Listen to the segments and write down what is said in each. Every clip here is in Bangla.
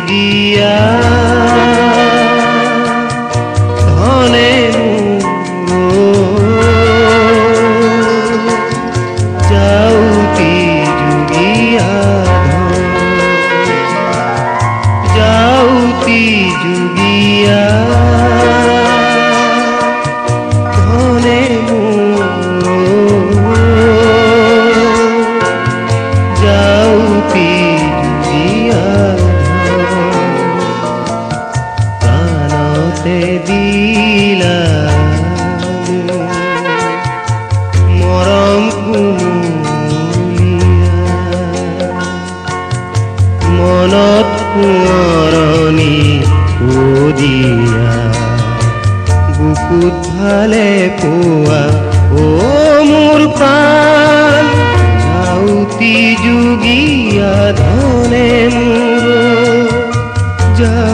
যুগিয়া বুকুত ভালে পোৱা অ মোৰ প্ৰাণ যাওতি যুগীয়া ধনে মোৰ যাওতি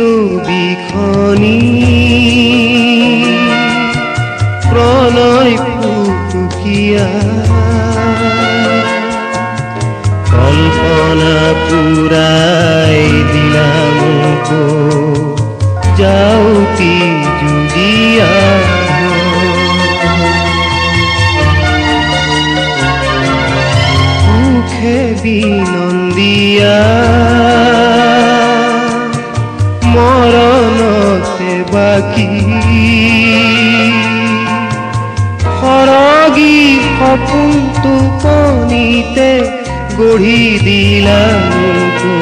ছবিখনি প্ৰণয় পুকিয়া কল্পনা পুৰাই দিলা মোকো যাওতি যুগীয়া বাকী সৰগী সপোন টোপনিতে গঢ়ি দিলা মোকো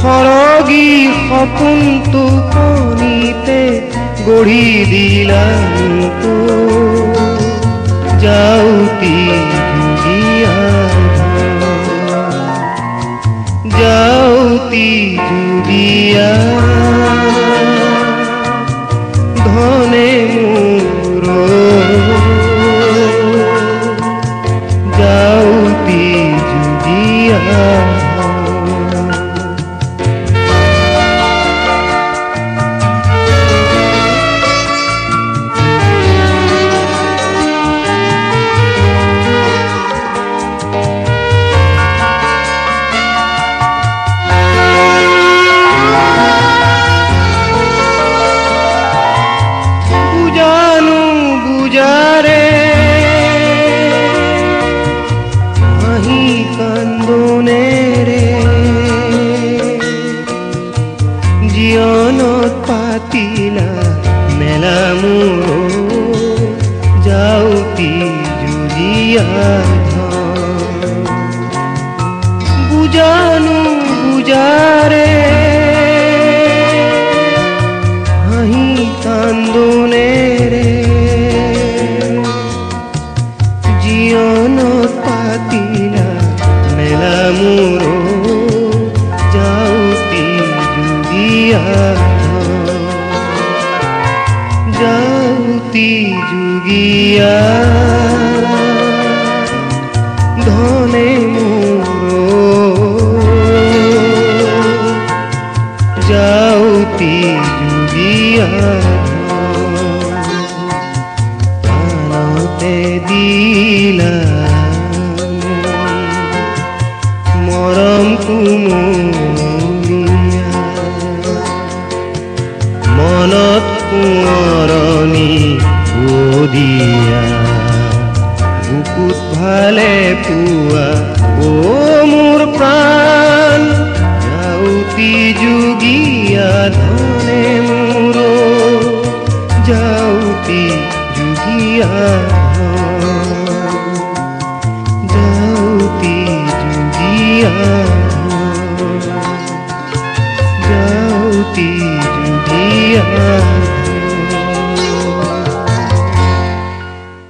সৰগী সপোন টোপনিতে গঢ়ি দিলা মোকো যাওতি যাওতি যুগীয়া যাওতি যুগীয়া ধন বুজানো বুজাৰে হাঁহি কান্দোনেৰে জীৱনত পাতিলা মেলা মোৰ যুগীয়া ধনে মোৰ যাওতি যুগীয়া প্রাণতে দিলা। মরম কুমলিয়া উদিয়া বুকুত ভালে পোৱা অ মোৰ প্ৰাণ যাউতি যুগীয়া ধনে মোৰ যাওতি যুগীয়া। যাওতি যুগীয়া। যাওতি যুগীয়া